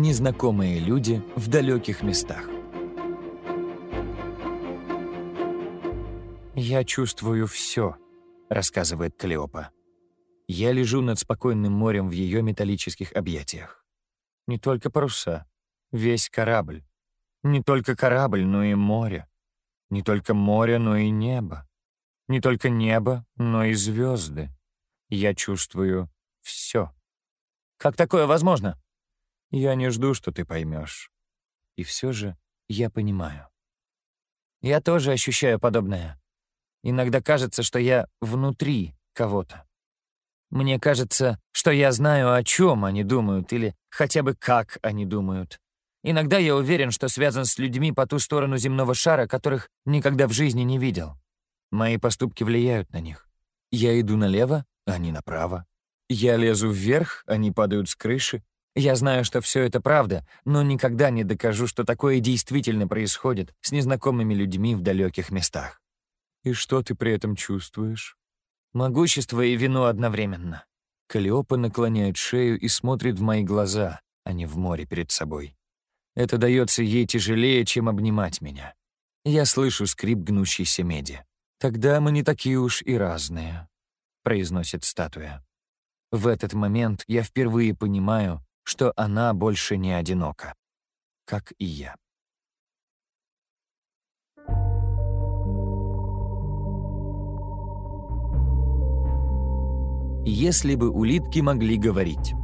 Незнакомые люди в далеких местах. «Я чувствую все», — рассказывает Клеопа. Я лежу над спокойным морем в ее металлических объятиях. Не только паруса, весь корабль. Не только корабль, но и море. Не только море, но и небо. Не только небо, но и звезды. Я чувствую все. Как такое возможно? Я не жду, что ты поймешь. И все же я понимаю. Я тоже ощущаю подобное. Иногда кажется, что я внутри кого-то. Мне кажется, что я знаю, о чем они думают, или хотя бы как они думают. Иногда я уверен, что связан с людьми по ту сторону земного шара, которых никогда в жизни не видел. Мои поступки влияют на них. Я иду налево, они направо. Я лезу вверх, они падают с крыши. Я знаю, что все это правда, но никогда не докажу, что такое действительно происходит с незнакомыми людьми в далеких местах. И что ты при этом чувствуешь? Могущество и вину одновременно. Калиопа наклоняет шею и смотрит в мои глаза, а не в море перед собой. Это дается ей тяжелее, чем обнимать меня. Я слышу скрип гнущейся меди. «Тогда мы не такие уж и разные», — произносит статуя. В этот момент я впервые понимаю, что она больше не одинока, как и я. Если бы улитки могли говорить.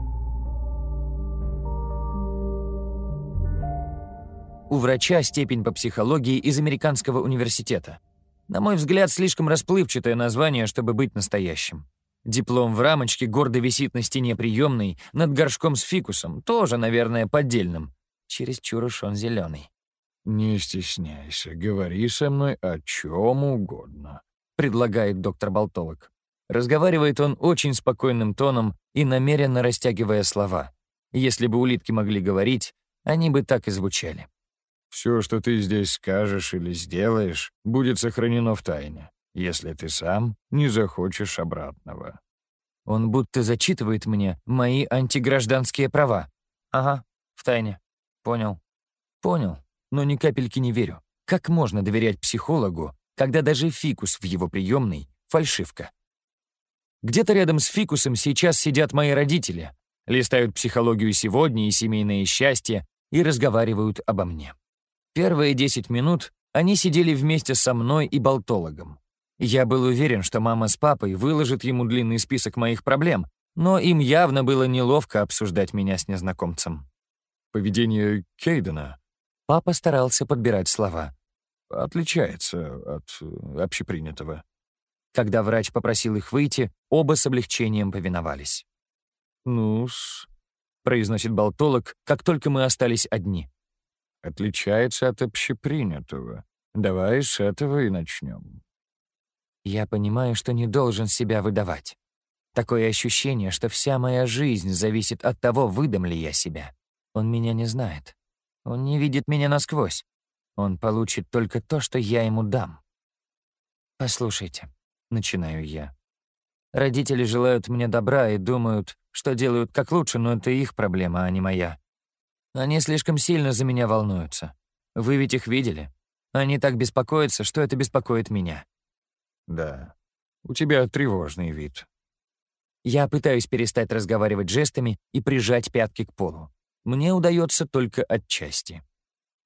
У врача степень по психологии из Американского университета. На мой взгляд, слишком расплывчатое название, чтобы быть настоящим. Диплом в рамочке гордо висит на стене приемной над горшком с фикусом, тоже, наверное, поддельным. Чересчур уж он зеленый. «Не стесняйся, говори со мной о чем угодно», — предлагает доктор Болтолог. Разговаривает он очень спокойным тоном и намеренно растягивая слова. Если бы улитки могли говорить, они бы так и звучали. Все, что ты здесь скажешь или сделаешь, будет сохранено в тайне, если ты сам не захочешь обратного». Он будто зачитывает мне мои антигражданские права. Ага, в тайне. Понял. Понял, но ни капельки не верю. Как можно доверять психологу, когда даже фикус в его приемной — фальшивка? Где-то рядом с фикусом сейчас сидят мои родители, листают психологию сегодня и семейное счастье и разговаривают обо мне. Первые 10 минут они сидели вместе со мной и болтологом. Я был уверен, что мама с папой выложат ему длинный список моих проблем, но им явно было неловко обсуждать меня с незнакомцем. Поведение Кейдена. Папа старался подбирать слова. Отличается от общепринятого. Когда врач попросил их выйти, оба с облегчением повиновались. «Ну-с», — произносит болтолог, как только мы остались одни отличается от общепринятого. Давай с этого и начнем. Я понимаю, что не должен себя выдавать. Такое ощущение, что вся моя жизнь зависит от того, выдам ли я себя. Он меня не знает. Он не видит меня насквозь. Он получит только то, что я ему дам. «Послушайте», — начинаю я. Родители желают мне добра и думают, что делают как лучше, но это их проблема, а не моя. Они слишком сильно за меня волнуются. Вы ведь их видели? Они так беспокоятся, что это беспокоит меня. Да, у тебя тревожный вид. Я пытаюсь перестать разговаривать жестами и прижать пятки к полу. Мне удается только отчасти.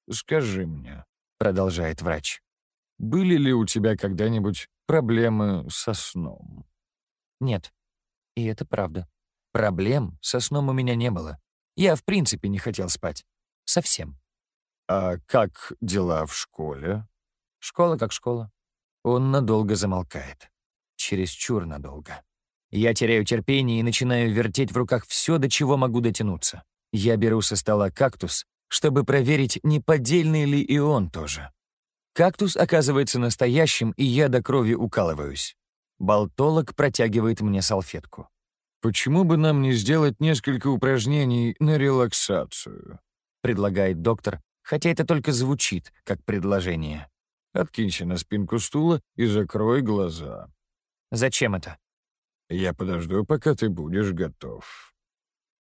«Скажи мне», — продолжает врач, «были ли у тебя когда-нибудь проблемы со сном?» «Нет. И это правда. Проблем со сном у меня не было. Я в принципе не хотел спать. Совсем. «А как дела в школе?» «Школа как школа». Он надолго замолкает. Чересчур надолго. Я теряю терпение и начинаю вертеть в руках все, до чего могу дотянуться. Я беру со стола кактус, чтобы проверить, не поддельный ли и он тоже. Кактус оказывается настоящим, и я до крови укалываюсь. Болтолог протягивает мне салфетку. «Почему бы нам не сделать несколько упражнений на релаксацию?» — предлагает доктор, хотя это только звучит как предложение. «Откинься на спинку стула и закрой глаза». «Зачем это?» «Я подожду, пока ты будешь готов».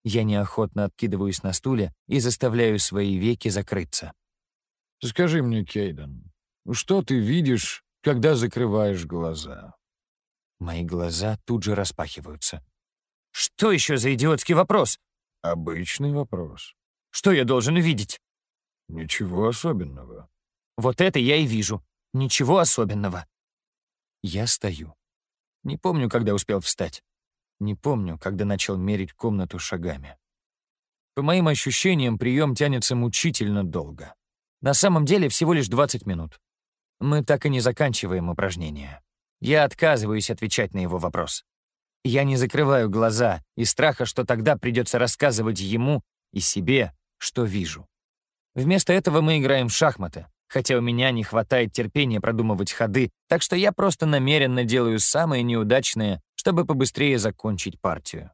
Я неохотно откидываюсь на стуле и заставляю свои веки закрыться. «Скажи мне, Кейден, что ты видишь, когда закрываешь глаза?» Мои глаза тут же распахиваются. «Что еще за идиотский вопрос?» «Обычный вопрос». «Что я должен увидеть?» «Ничего особенного». «Вот это я и вижу. Ничего особенного». Я стою. Не помню, когда успел встать. Не помню, когда начал мерить комнату шагами. По моим ощущениям, прием тянется мучительно долго. На самом деле всего лишь 20 минут. Мы так и не заканчиваем упражнение. Я отказываюсь отвечать на его вопрос. Я не закрываю глаза из страха, что тогда придется рассказывать ему и себе, что вижу. Вместо этого мы играем в шахматы, хотя у меня не хватает терпения продумывать ходы, так что я просто намеренно делаю самые неудачные, чтобы побыстрее закончить партию.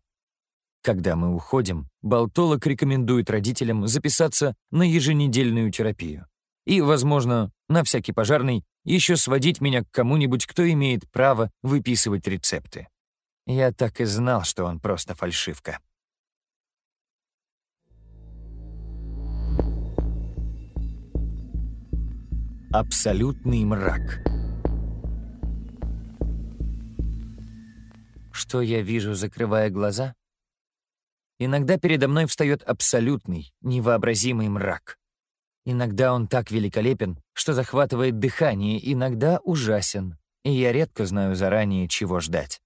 Когда мы уходим, Болтолог рекомендует родителям записаться на еженедельную терапию. И, возможно, на всякий пожарный, еще сводить меня к кому-нибудь, кто имеет право выписывать рецепты. Я так и знал, что он просто фальшивка. Абсолютный мрак. Что я вижу, закрывая глаза? Иногда передо мной встает абсолютный, невообразимый мрак. Иногда он так великолепен, что захватывает дыхание, иногда ужасен, и я редко знаю заранее, чего ждать.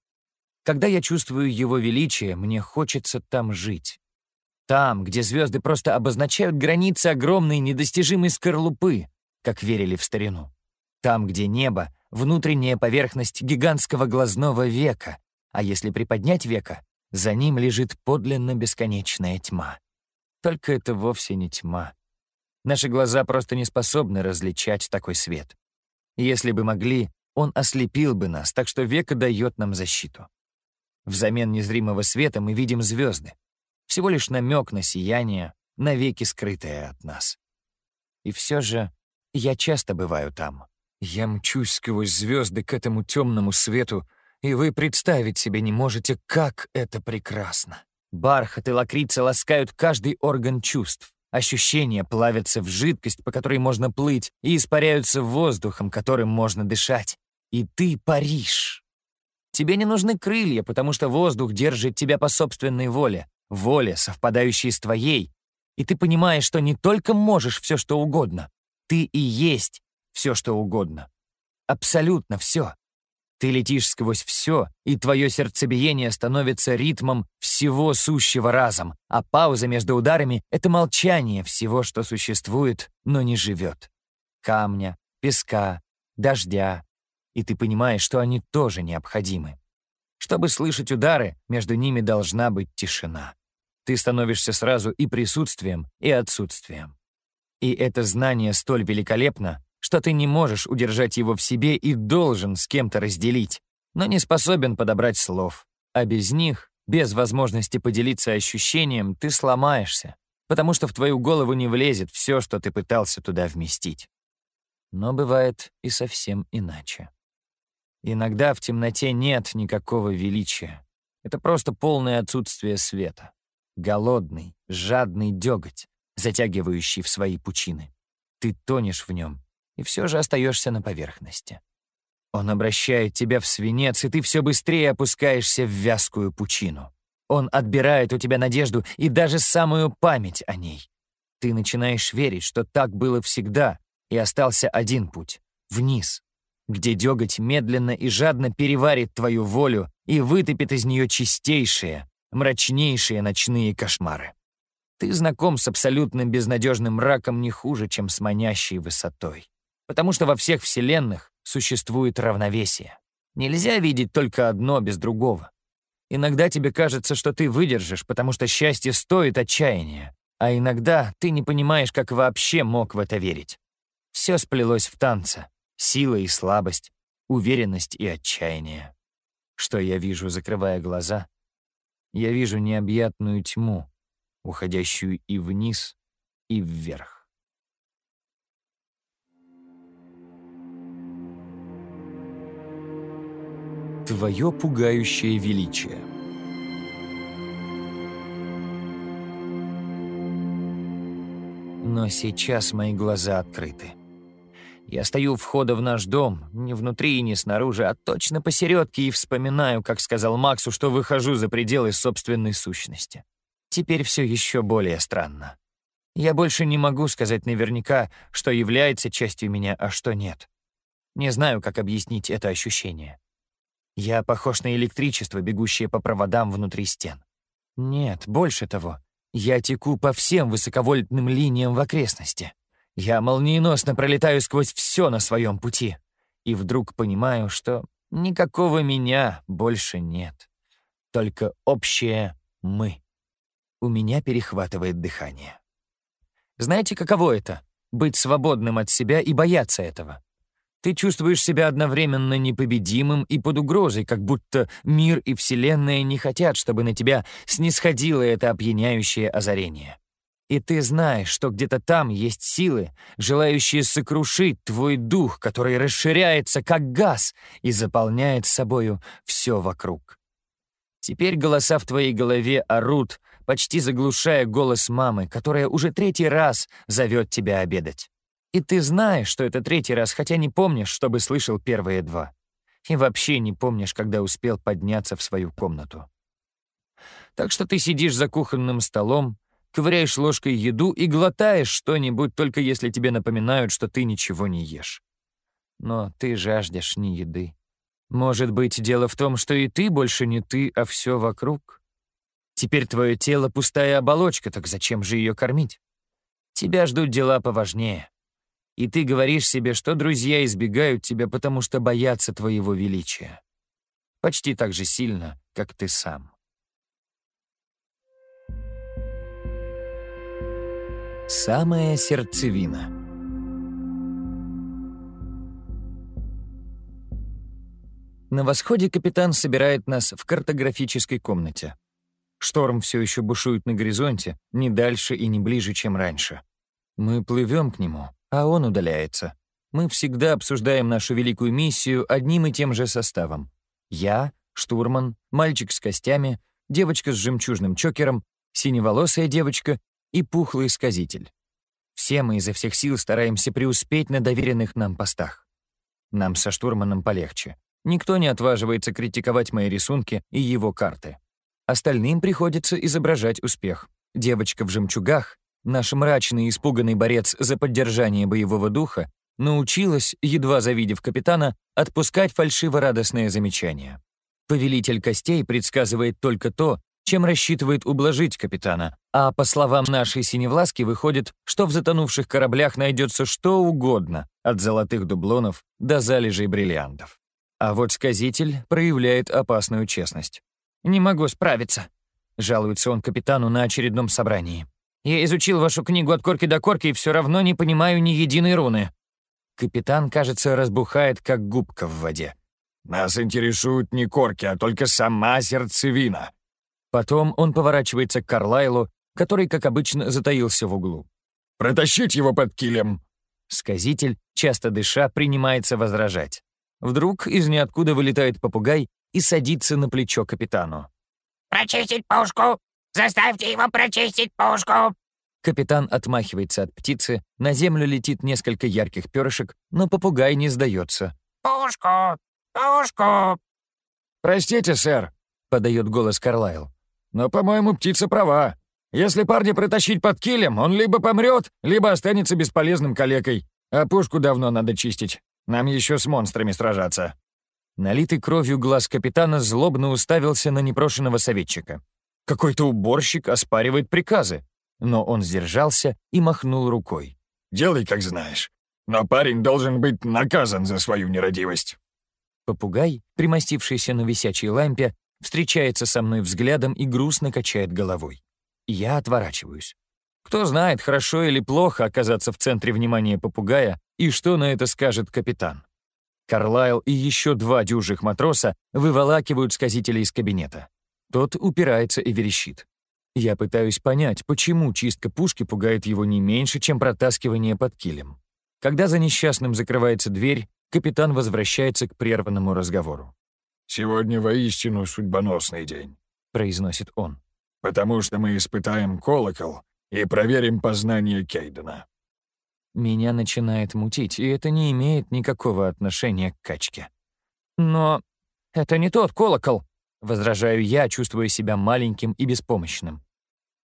Когда я чувствую его величие, мне хочется там жить. Там, где звезды просто обозначают границы огромной недостижимой скорлупы, как верили в старину. Там, где небо — внутренняя поверхность гигантского глазного века, а если приподнять века, за ним лежит подлинно бесконечная тьма. Только это вовсе не тьма. Наши глаза просто не способны различать такой свет. Если бы могли, он ослепил бы нас, так что века дает нам защиту. Взамен незримого света мы видим звезды. Всего лишь намек на сияние, навеки скрытое от нас. И все же я часто бываю там. Я мчусь сквозь звезды к этому темному свету, и вы представить себе не можете, как это прекрасно. Бархат и лакрица ласкают каждый орган чувств. Ощущения плавятся в жидкость, по которой можно плыть, и испаряются воздухом, которым можно дышать. И ты паришь. Тебе не нужны крылья, потому что воздух держит тебя по собственной воле, воле, совпадающей с твоей. И ты понимаешь, что не только можешь все, что угодно, ты и есть все, что угодно. Абсолютно все. Ты летишь сквозь все, и твое сердцебиение становится ритмом всего сущего разом, а пауза между ударами — это молчание всего, что существует, но не живет. Камня, песка, дождя. И ты понимаешь, что они тоже необходимы. Чтобы слышать удары, между ними должна быть тишина. Ты становишься сразу и присутствием, и отсутствием. И это знание столь великолепно, что ты не можешь удержать его в себе и должен с кем-то разделить, но не способен подобрать слов. А без них, без возможности поделиться ощущением, ты сломаешься, потому что в твою голову не влезет все, что ты пытался туда вместить. Но бывает и совсем иначе. Иногда в темноте нет никакого величия. Это просто полное отсутствие света. Голодный, жадный деготь, затягивающий в свои пучины. Ты тонешь в нем, и все же остаешься на поверхности. Он обращает тебя в свинец, и ты все быстрее опускаешься в вязкую пучину. Он отбирает у тебя надежду и даже самую память о ней. Ты начинаешь верить, что так было всегда, и остался один путь — вниз, где деготь медленно и жадно переварит твою волю и вытопит из нее чистейшие, мрачнейшие ночные кошмары. Ты знаком с абсолютно безнадежным мраком не хуже, чем с манящей высотой потому что во всех вселенных существует равновесие. Нельзя видеть только одно без другого. Иногда тебе кажется, что ты выдержишь, потому что счастье стоит отчаяния, а иногда ты не понимаешь, как вообще мог в это верить. Все сплелось в танце. Сила и слабость, уверенность и отчаяние. Что я вижу, закрывая глаза? Я вижу необъятную тьму, уходящую и вниз, и вверх. твое пугающее величие. Но сейчас мои глаза открыты. Я стою у входа в наш дом, не внутри и не снаружи, а точно посередке и вспоминаю, как сказал Максу, что выхожу за пределы собственной сущности. Теперь все еще более странно. Я больше не могу сказать наверняка, что является частью меня, а что нет. Не знаю, как объяснить это ощущение. Я похож на электричество, бегущее по проводам внутри стен. Нет, больше того. Я теку по всем высоковольтным линиям в окрестности. Я молниеносно пролетаю сквозь все на своем пути. И вдруг понимаю, что никакого меня больше нет. Только общее «мы». У меня перехватывает дыхание. Знаете, каково это — быть свободным от себя и бояться этого? Ты чувствуешь себя одновременно непобедимым и под угрозой, как будто мир и Вселенная не хотят, чтобы на тебя снисходило это опьяняющее озарение. И ты знаешь, что где-то там есть силы, желающие сокрушить твой дух, который расширяется как газ и заполняет собою все вокруг. Теперь голоса в твоей голове орут, почти заглушая голос мамы, которая уже третий раз зовет тебя обедать. И ты знаешь, что это третий раз, хотя не помнишь, чтобы слышал первые два. И вообще не помнишь, когда успел подняться в свою комнату. Так что ты сидишь за кухонным столом, ковыряешь ложкой еду и глотаешь что-нибудь, только если тебе напоминают, что ты ничего не ешь. Но ты жаждешь не еды. Может быть, дело в том, что и ты больше не ты, а все вокруг? Теперь твое тело — пустая оболочка, так зачем же ее кормить? Тебя ждут дела поважнее и ты говоришь себе, что друзья избегают тебя, потому что боятся твоего величия. Почти так же сильно, как ты сам. Самая сердцевина. На восходе капитан собирает нас в картографической комнате. Шторм все еще бушует на горизонте, не дальше и не ближе, чем раньше. Мы плывем к нему, а он удаляется. Мы всегда обсуждаем нашу великую миссию одним и тем же составом. Я, штурман, мальчик с костями, девочка с жемчужным чокером, синеволосая девочка и пухлый сказитель. Все мы изо всех сил стараемся преуспеть на доверенных нам постах. Нам со штурманом полегче. Никто не отваживается критиковать мои рисунки и его карты. Остальным приходится изображать успех. Девочка в жемчугах Наш мрачный и испуганный борец за поддержание боевого духа научилась, едва завидев капитана, отпускать фальшиво-радостные замечания. Повелитель костей предсказывает только то, чем рассчитывает ублажить капитана, а по словам нашей синевласки выходит, что в затонувших кораблях найдется что угодно, от золотых дублонов до залежей бриллиантов. А вот сказитель проявляет опасную честность. «Не могу справиться», — жалуется он капитану на очередном собрании. Я изучил вашу книгу от корки до корки и все равно не понимаю ни единой руны». Капитан, кажется, разбухает, как губка в воде. «Нас интересуют не корки, а только сама сердцевина». Потом он поворачивается к Карлайлу, который, как обычно, затаился в углу. «Протащить его под килем!» Сказитель, часто дыша, принимается возражать. Вдруг из ниоткуда вылетает попугай и садится на плечо капитану. «Прочистить пушку! Заставьте его прочистить пушку!» Капитан отмахивается от птицы, на землю летит несколько ярких перышек, но попугай не сдается. «Пушку! Пушку!» «Простите, сэр», — подает голос Карлайл. «Но, по-моему, птица права. Если парня притащить под килем, он либо помрет, либо останется бесполезным калекой. А пушку давно надо чистить. Нам еще с монстрами сражаться». Налитый кровью глаз капитана злобно уставился на непрошенного советчика. Какой-то уборщик оспаривает приказы. Но он сдержался и махнул рукой. «Делай, как знаешь. Но парень должен быть наказан за свою нерадивость». Попугай, примостившийся на висячей лампе, встречается со мной взглядом и грустно качает головой. Я отворачиваюсь. Кто знает, хорошо или плохо оказаться в центре внимания попугая и что на это скажет капитан. Карлайл и еще два дюжих матроса выволакивают сказителя из кабинета. Тот упирается и верещит. Я пытаюсь понять, почему чистка пушки пугает его не меньше, чем протаскивание под килем. Когда за несчастным закрывается дверь, капитан возвращается к прерванному разговору. «Сегодня воистину судьбоносный день», — произносит он. «Потому что мы испытаем колокол, и проверим познание Кейдена». Меня начинает мутить, и это не имеет никакого отношения к качке. «Но это не тот колокол», — возражаю я, чувствуя себя маленьким и беспомощным.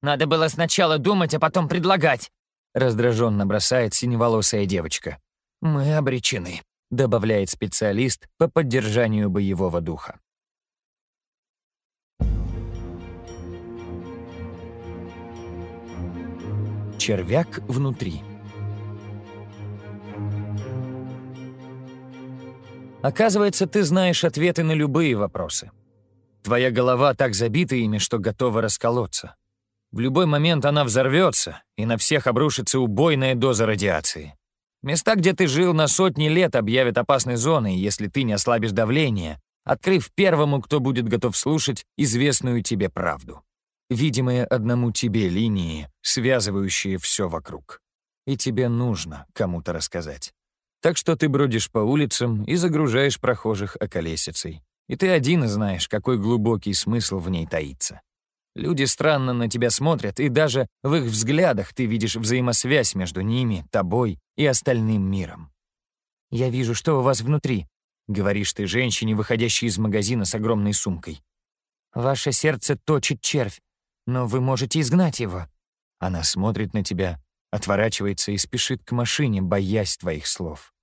«Надо было сначала думать, а потом предлагать», — раздраженно бросает синеволосая девочка. «Мы обречены», — добавляет специалист по поддержанию боевого духа. Червяк внутри. Оказывается, ты знаешь ответы на любые вопросы. Твоя голова так забита ими, что готова расколоться. В любой момент она взорвется, и на всех обрушится убойная доза радиации. Места, где ты жил на сотни лет, объявят опасной зоной, если ты не ослабишь давление, открыв первому, кто будет готов слушать, известную тебе правду. Видимые одному тебе линии, связывающие все вокруг. И тебе нужно кому-то рассказать. Так что ты бродишь по улицам и загружаешь прохожих околесицей. И ты один знаешь, какой глубокий смысл в ней таится. Люди странно на тебя смотрят, и даже в их взглядах ты видишь взаимосвязь между ними, тобой и остальным миром. «Я вижу, что у вас внутри», — говоришь ты женщине, выходящей из магазина с огромной сумкой. «Ваше сердце точит червь, но вы можете изгнать его». Она смотрит на тебя, отворачивается и спешит к машине, боясь твоих слов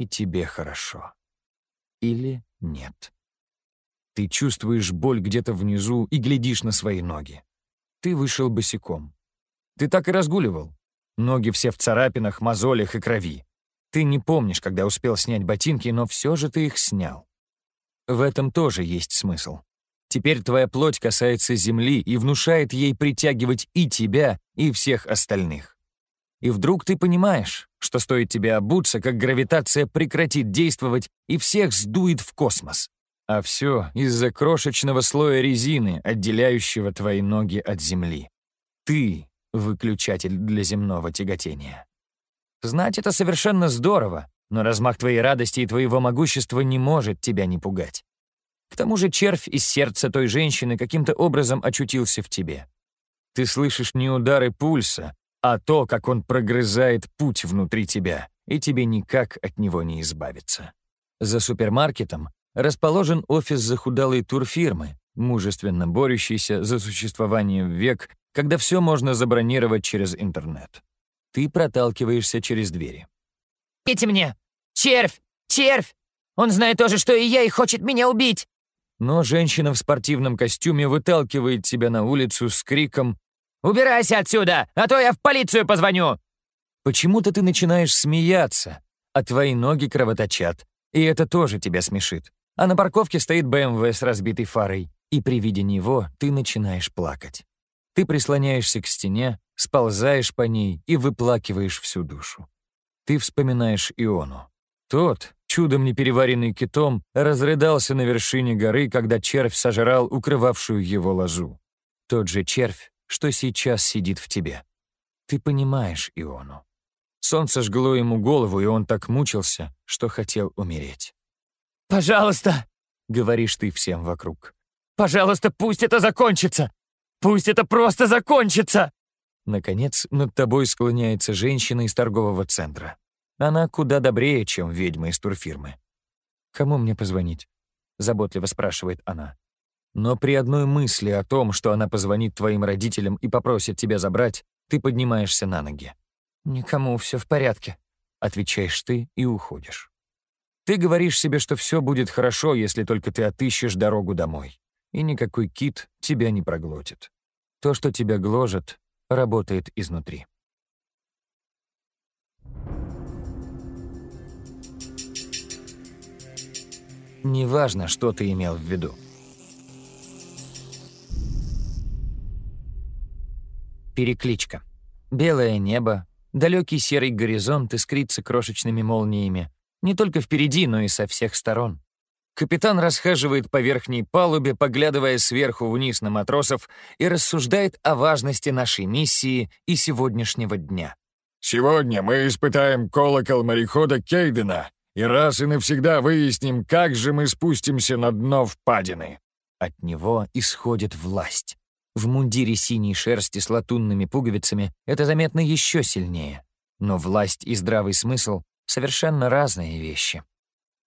и тебе хорошо. Или нет. Ты чувствуешь боль где-то внизу и глядишь на свои ноги. Ты вышел босиком. Ты так и разгуливал. Ноги все в царапинах, мозолях и крови. Ты не помнишь, когда успел снять ботинки, но все же ты их снял. В этом тоже есть смысл. Теперь твоя плоть касается земли и внушает ей притягивать и тебя, и всех остальных. И вдруг ты понимаешь, что стоит тебе обуться, как гравитация прекратит действовать и всех сдует в космос. А все из-за крошечного слоя резины, отделяющего твои ноги от Земли. Ты — выключатель для земного тяготения. Знать это совершенно здорово, но размах твоей радости и твоего могущества не может тебя не пугать. К тому же червь из сердца той женщины каким-то образом очутился в тебе. Ты слышишь не удары пульса, а то, как он прогрызает путь внутри тебя, и тебе никак от него не избавиться. За супермаркетом расположен офис захудалой турфирмы, мужественно борющийся за существование в век, когда все можно забронировать через интернет. Ты проталкиваешься через двери. «Идите мне! Червь! Червь! Он знает то же, что и я, и хочет меня убить!» Но женщина в спортивном костюме выталкивает тебя на улицу с криком «Убирайся отсюда, а то я в полицию позвоню!» Почему-то ты начинаешь смеяться, а твои ноги кровоточат, и это тоже тебя смешит. А на парковке стоит БМВ с разбитой фарой, и при виде него ты начинаешь плакать. Ты прислоняешься к стене, сползаешь по ней и выплакиваешь всю душу. Ты вспоминаешь Иону. Тот, чудом не переваренный китом, разрыдался на вершине горы, когда червь сожрал укрывавшую его лозу. Тот же червь что сейчас сидит в тебе. Ты понимаешь Иону. Солнце жгло ему голову, и он так мучился, что хотел умереть. «Пожалуйста!» — говоришь ты всем вокруг. «Пожалуйста, пусть это закончится! Пусть это просто закончится!» Наконец, над тобой склоняется женщина из торгового центра. Она куда добрее, чем ведьма из турфирмы. «Кому мне позвонить?» — заботливо спрашивает она. Но при одной мысли о том, что она позвонит твоим родителям и попросит тебя забрать, ты поднимаешься на ноги. «Никому все в порядке», — отвечаешь ты и уходишь. Ты говоришь себе, что все будет хорошо, если только ты отыщешь дорогу домой, и никакой кит тебя не проглотит. То, что тебя гложет, работает изнутри. Неважно, что ты имел в виду. Перекличка. Белое небо, далекий серый горизонт искрится крошечными молниями. Не только впереди, но и со всех сторон. Капитан расхаживает по верхней палубе, поглядывая сверху вниз на матросов и рассуждает о важности нашей миссии и сегодняшнего дня. «Сегодня мы испытаем колокол морехода Кейдена и раз и навсегда выясним, как же мы спустимся на дно впадины». От него исходит власть. В мундире синей шерсти с латунными пуговицами это заметно еще сильнее. Но власть и здравый смысл — совершенно разные вещи.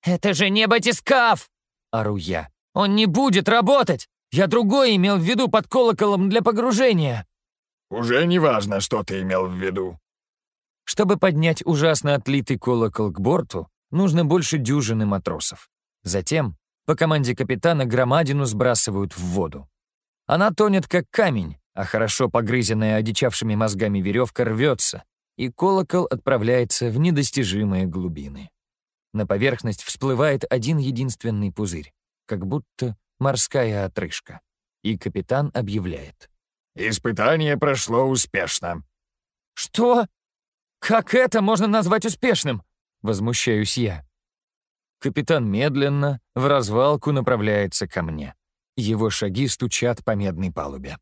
«Это же не батискаф!» — ору я. «Он не будет работать! Я другой имел в виду под колоколом для погружения!» «Уже не важно, что ты имел в виду». Чтобы поднять ужасно отлитый колокол к борту, нужно больше дюжины матросов. Затем по команде капитана громадину сбрасывают в воду. Она тонет, как камень, а хорошо погрызенная одичавшими мозгами веревка рвется, и колокол отправляется в недостижимые глубины. На поверхность всплывает один единственный пузырь, как будто морская отрыжка. И капитан объявляет. «Испытание прошло успешно». «Что? Как это можно назвать успешным?» Возмущаюсь я. Капитан медленно, в развалку направляется ко мне. Его шаги стучат по медной палубе.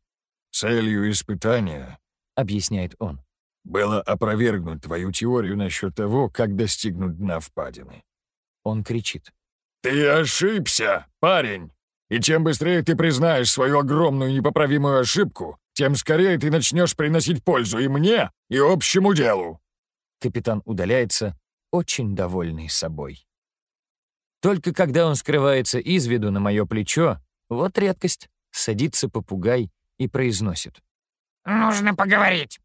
«Целью испытания», — объясняет он, «было опровергнуть твою теорию насчет того, как достигнуть дна впадины». Он кричит. «Ты ошибся, парень! И чем быстрее ты признаешь свою огромную непоправимую ошибку, тем скорее ты начнешь приносить пользу и мне, и общему делу». Капитан удаляется, очень довольный собой. Только когда он скрывается из виду на мое плечо, вот редкость, садится попугай и произносит. «Нужно поговорить».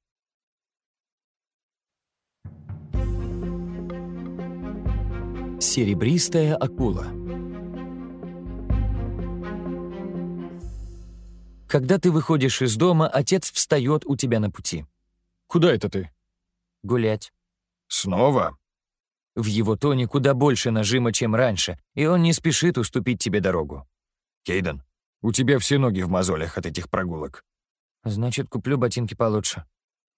Серебристая акула. Когда ты выходишь из дома, отец встает у тебя на пути. «Куда это ты?» «Гулять». «Снова?» В его тоне куда больше нажима, чем раньше, и он не спешит уступить тебе дорогу. «Кейден, у тебя все ноги в мозолях от этих прогулок». «Значит, куплю ботинки получше».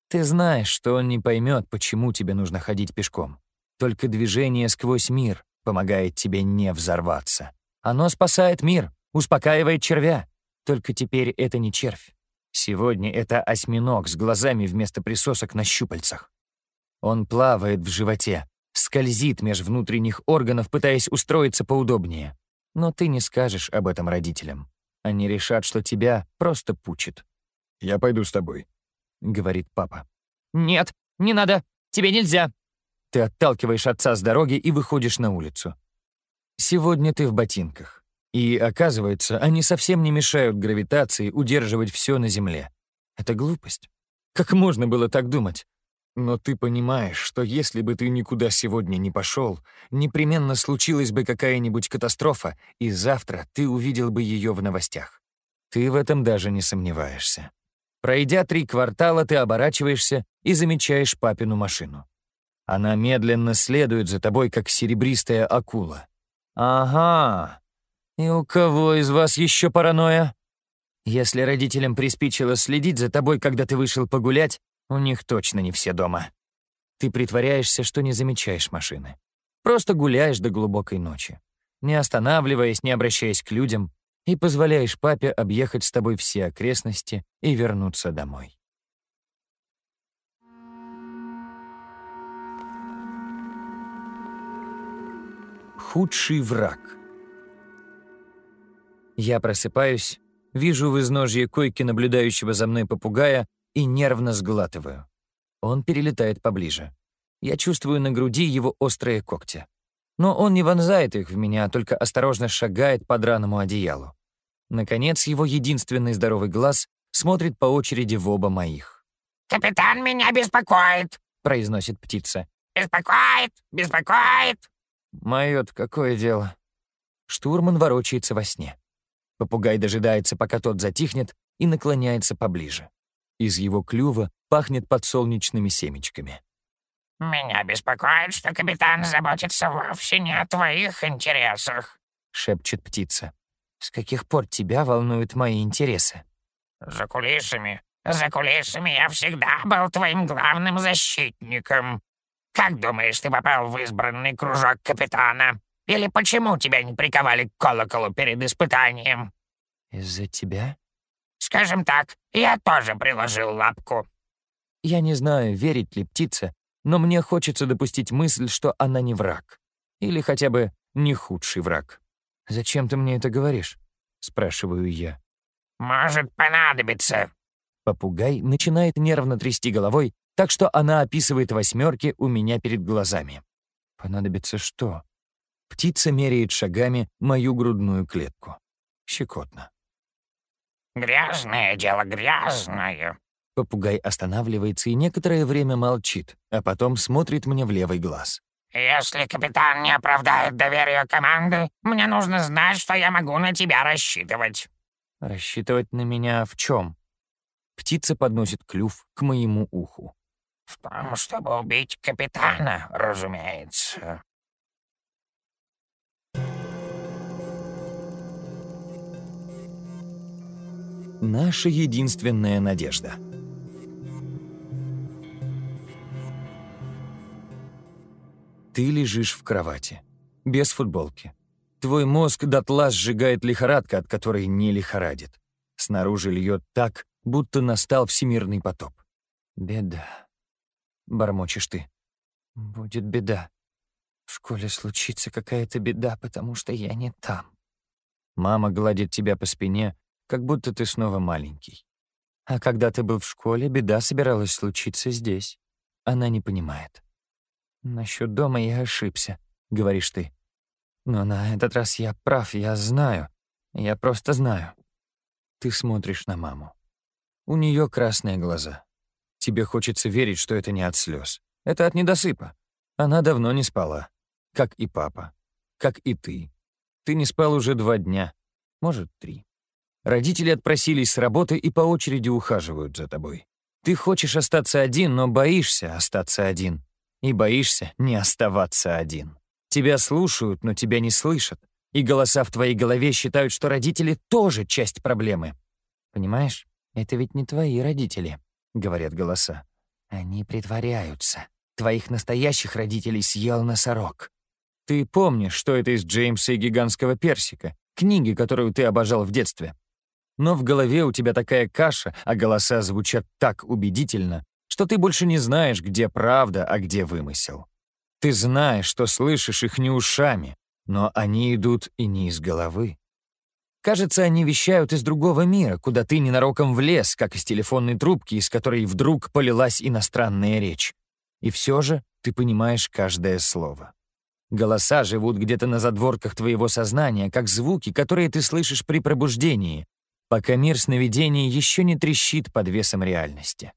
Ты знаешь, что он не поймет, почему тебе нужно ходить пешком. Только движение сквозь мир помогает тебе не взорваться. Оно спасает мир, успокаивает червя. Только теперь это не червь. Сегодня это осьминог с глазами вместо присосок на щупальцах. Он плавает в животе, скользит меж внутренних органов, пытаясь устроиться поудобнее. Но ты не скажешь об этом родителям. Они решат, что тебя просто пучит. «Я пойду с тобой», — говорит папа. «Нет, не надо, тебе нельзя». Ты отталкиваешь отца с дороги и выходишь на улицу. Сегодня ты в ботинках. И, оказывается, они совсем не мешают гравитации удерживать все на Земле. Это глупость. Как можно было так думать? Но ты понимаешь, что если бы ты никуда сегодня не пошел, непременно случилась бы какая-нибудь катастрофа, и завтра ты увидел бы ее в новостях. Ты в этом даже не сомневаешься. Пройдя три квартала, ты оборачиваешься и замечаешь папину машину. Она медленно следует за тобой, как серебристая акула. Ага. И у кого из вас еще паранойя? Если родителям приспичило следить за тобой, когда ты вышел погулять, у них точно не все дома. Ты притворяешься, что не замечаешь машины. Просто гуляешь до глубокой ночи, не останавливаясь, не обращаясь к людям, и позволяешь папе объехать с тобой все окрестности и вернуться домой. Худший враг. Я просыпаюсь, вижу в изножье койки наблюдающего за мной попугая и нервно сглатываю. Он перелетает поближе. Я чувствую на груди его острые когти. Но он не вонзает их в меня, а только осторожно шагает по драному одеялу. Наконец, его единственный здоровый глаз смотрит по очереди в оба моих. «Капитан меня беспокоит», — произносит птица. «Беспокоит, беспокоит». «Моё-то какое дело?» Штурман ворочается во сне. Попугай дожидается, пока тот затихнет, и наклоняется поближе. Из его клюва пахнет подсолнечными семечками. «Меня беспокоит, что капитан заботится вовсе не о твоих интересах», — шепчет птица. «С каких пор тебя волнуют мои интересы?» «За кулисами, за кулисами я всегда был твоим главным защитником. Как думаешь, ты попал в избранный кружок капитана? Или почему тебя не приковали к колоколу перед испытанием?» «Из-за тебя?» Скажем так, я тоже приложил лапку». Я не знаю, верить ли птица, но мне хочется допустить мысль, что она не враг. Или хотя бы не худший враг. «Зачем ты мне это говоришь?» — спрашиваю я. Может понадобиться». Попугай начинает нервно трясти головой, так что она описывает восьмерки у меня перед глазами. Понадобится что? Птица меряет шагами мою грудную клетку. Щекотно. «Грязное дело, грязное». Попугай останавливается и некоторое время молчит, а потом смотрит мне в левый глаз. «Если капитан не оправдает доверие команды, мне нужно знать, что я могу на тебя рассчитывать». «Рассчитывать на меня в чем? Птица подносит клюв к моему уху. «В том, чтобы убить капитана, разумеется». Наша единственная надежда. Ты лежишь в кровати, без футболки. Твой мозг дотла сжигает лихорадка, от которой не лихорадит. Снаружи льет так, будто настал всемирный потоп. «Беда», — бормочешь ты. «Будет беда. В школе случится какая-то беда, потому что я не там». Мама гладит тебя по спине, как будто ты снова маленький. А когда ты был в школе, беда собиралась случиться здесь. Она не понимает. «Насчет дома я ошибся», — говоришь ты. «Но на этот раз я прав, я знаю. Я просто знаю». Ты смотришь на маму. У нее красные глаза. Тебе хочется верить, что это не от слез. Это от недосыпа. Она давно не спала. Как и папа. Как и ты. Ты не спал уже два дня. Может, три. Родители отпросились с работы и по очереди ухаживают за тобой. Ты хочешь остаться один, но боишься остаться один. И боишься не оставаться один. Тебя слушают, но тебя не слышат. И голоса в твоей голове считают, что родители тоже часть проблемы. Понимаешь? Это ведь не твои родители, говорят голоса. Они притворяются. Твоих настоящих родителей съел носорог. Ты помнишь, что это из Джеймса и гигантского персика, книги, которую ты обожал в детстве. Но в голове у тебя такая каша, а голоса звучат так убедительно, что ты больше не знаешь, где правда, а где вымысел. Ты знаешь, что слышишь их не ушами, но они идут и не из головы. Кажется, они вещают из другого мира, куда ты ненароком влез, как из телефонной трубки, из которой вдруг полилась иностранная речь. И все же ты понимаешь каждое слово. Голоса живут где-то на задворках твоего сознания, как звуки, которые ты слышишь при пробуждении, пока мир сновидений еще не трещит под весом реальности.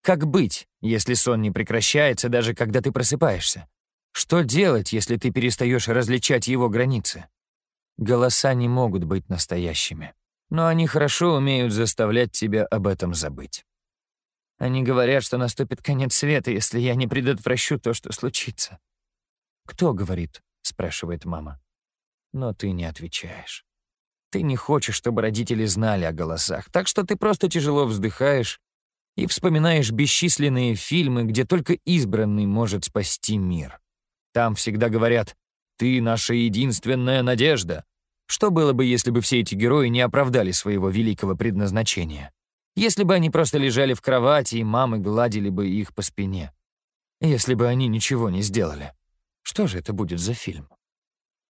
Как быть, если сон не прекращается, даже когда ты просыпаешься? Что делать, если ты перестаешь различать его границы? Голоса не могут быть настоящими, но они хорошо умеют заставлять тебя об этом забыть. Они говорят, что наступит конец света, если я не предотвращу то, что случится. «Кто говорит?» — спрашивает мама. Но ты не отвечаешь. Ты не хочешь, чтобы родители знали о голосах, так что ты просто тяжело вздыхаешь и вспоминаешь бесчисленные фильмы, где только избранный может спасти мир. Там всегда говорят «Ты наша единственная надежда». Что было бы, если бы все эти герои не оправдали своего великого предназначения? Если бы они просто лежали в кровати, и мамы гладили бы их по спине? Если бы они ничего не сделали? Что же это будет за фильм?